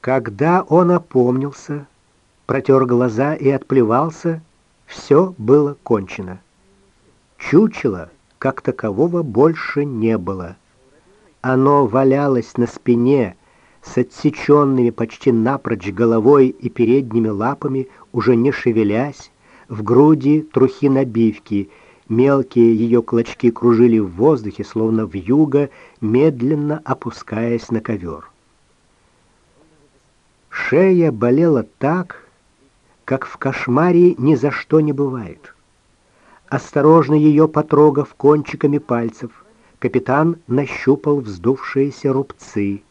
Когда он опомнился, протер глаза и отплевался, все было кончено. Чучела, как такового, больше не было. Оно валялось на спине, с отсеченными почти напрочь головой и передними лапами, уже не шевелясь, в груди трухи набивки, мелкие ее клочки кружили в воздухе, словно вьюга, медленно опускаясь на ковер. Шея болела так, как в кошмаре ни за что не бывает. Осторожно ее потрогав кончиками пальцев, капитан нащупал вздувшиеся рубцы.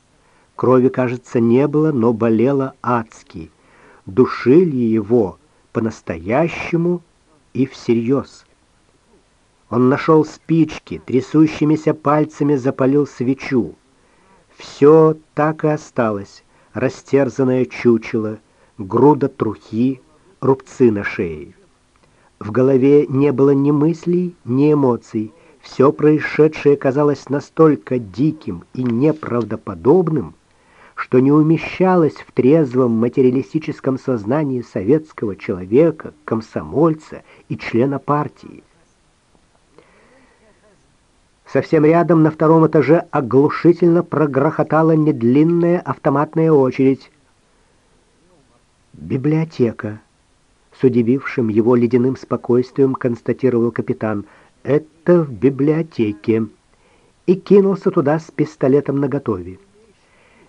Крови, кажется, не было, но болело адски. Душили его по-настоящему и всерьез. Он нашел спички, трясущимися пальцами запалил свечу. Все так и осталось, растерзанное чучело, груда трухи, рубцы на шее. В голове не было ни мыслей, ни эмоций. Все происшедшее казалось настолько диким и неправдоподобным, что не умещалось в трезвом материалистическом сознании советского человека, комсомольца и члена партии. Совсем рядом на втором этаже оглушительно прогрохотала недлинная автоматная очередь. Библиотека с удивившим его ледяным спокойствием констатировал капитан. «Это в библиотеке». И кинулся туда с пистолетом наготове.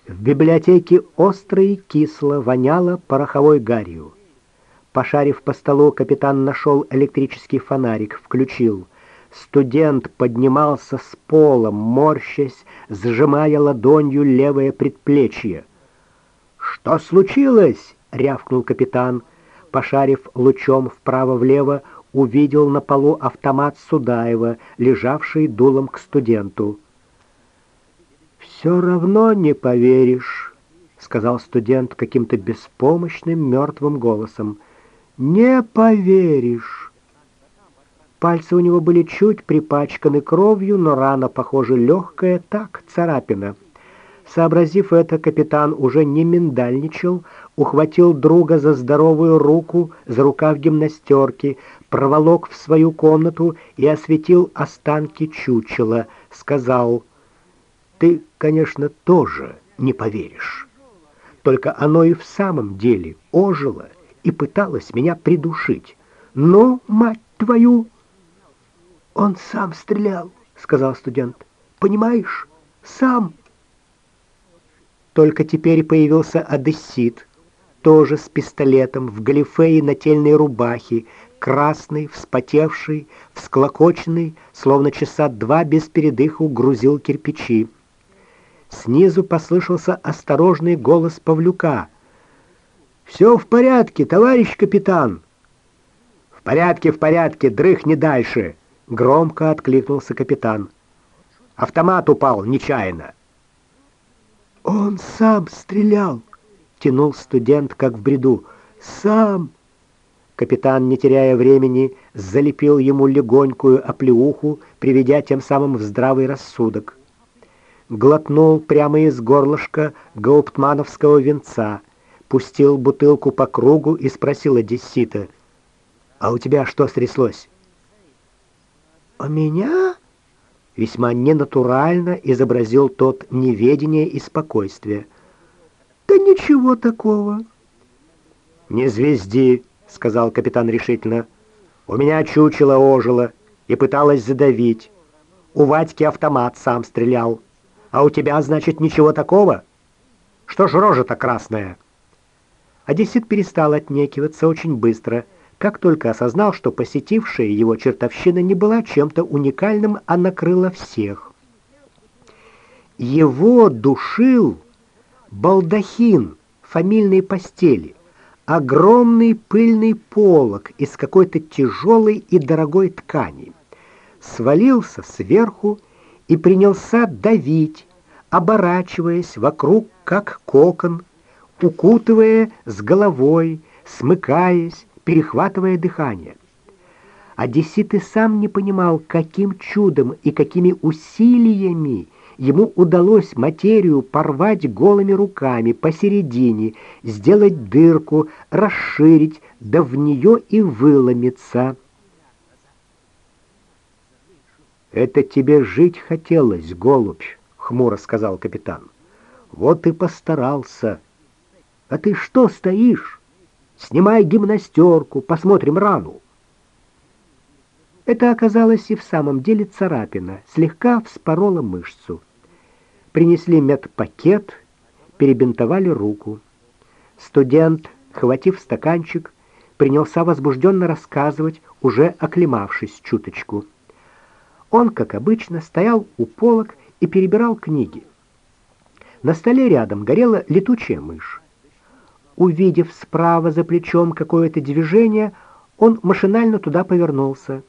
В библиотеке остро и кисло воняло пороховой гарью. Пошарив по столу, капитан нашел электрический фонарик, включил. Студент поднимался с пола, морщась, сжимая ладонью левое предплечье. «Что случилось?» — рявкнул капитан пошарив лучом вправо-влево, увидел на полу автомат Судаева, лежавший дулом к студенту. «Все равно не поверишь», — сказал студент каким-то беспомощным мертвым голосом. «Не поверишь». Пальцы у него были чуть припачканы кровью, но рана, похоже, легкая, так, царапина. Сообразив это, капитан уже не миндальничал, ухватил друга за здоровую руку, за рукав гимнастерки, проволок в свою комнату и осветил останки чучела, сказал, «Ты, конечно, тоже не поверишь. Только оно и в самом деле ожило и пыталось меня придушить. Но, мать твою!» «Он сам стрелял», — сказал студент. «Понимаешь, сам». Только теперь появился одессит, тоже с пистолетом, в галифе и нательной рубахе, красный, вспотевший, всклокоченный, словно часа два без передыху грузил кирпичи. Снизу послышался осторожный голос Павлюка. «Все в порядке, товарищ капитан!» «В порядке, в порядке, дрыхни дальше!» Громко откликнулся капитан. «Автомат упал нечаянно!» «Он сам стрелял!» тянул студент, как в бреду. «Сам!» Капитан, не теряя времени, залепил ему легонькую оплеуху, приведя тем самым в здравый рассудок. Глотнул прямо из горлышка гауптмановского венца, пустил бутылку по кругу и спросил одессита, «А у тебя что стряслось?» «У меня?» Весьма ненатурально изобразил тот неведение и спокойствие – да ничего такого. Не звезди, сказал капитан решительно. У меня чучело ожило и пыталась задавить. У Вадьки автомат сам стрелял. А у тебя, значит, ничего такого? Что ж рожа-то красная? Одессит перестал отнекиваться очень быстро, как только осознал, что посетившая его чертовщина не была чем-то уникальным, а накрыла всех. Его душил балдахин фамильной постели, огромный пыльный полог из какой-то тяжелой и дорогой ткани. Свалился сверху и принялся давить, оборачиваясь вокруг как кокон, укутывая с головой, смыкаясь, перехватывая дыхание. Одессит и сам не понимал, каким чудом и какими усилиями ему удалось материю порвать голыми руками посередине, сделать дырку, расширить, да в нее и выломиться. «Это тебе жить хотелось, голубь», — хмуро сказал капитан. «Вот и постарался. А ты что стоишь? Снимай гимнастерку, посмотрим рану». Это оказалось и в самом деле царапина, слегка вспорола мышцу. Принесли медпакет, перебинтовали руку. Студент, хватив стаканчик, принялся возбужденно рассказывать, уже оклемавшись чуточку. Он, как обычно, стоял у полок и перебирал книги. На столе рядом горела летучая мышь. Увидев справа за плечом какое-то движение, он машинально туда повернулся.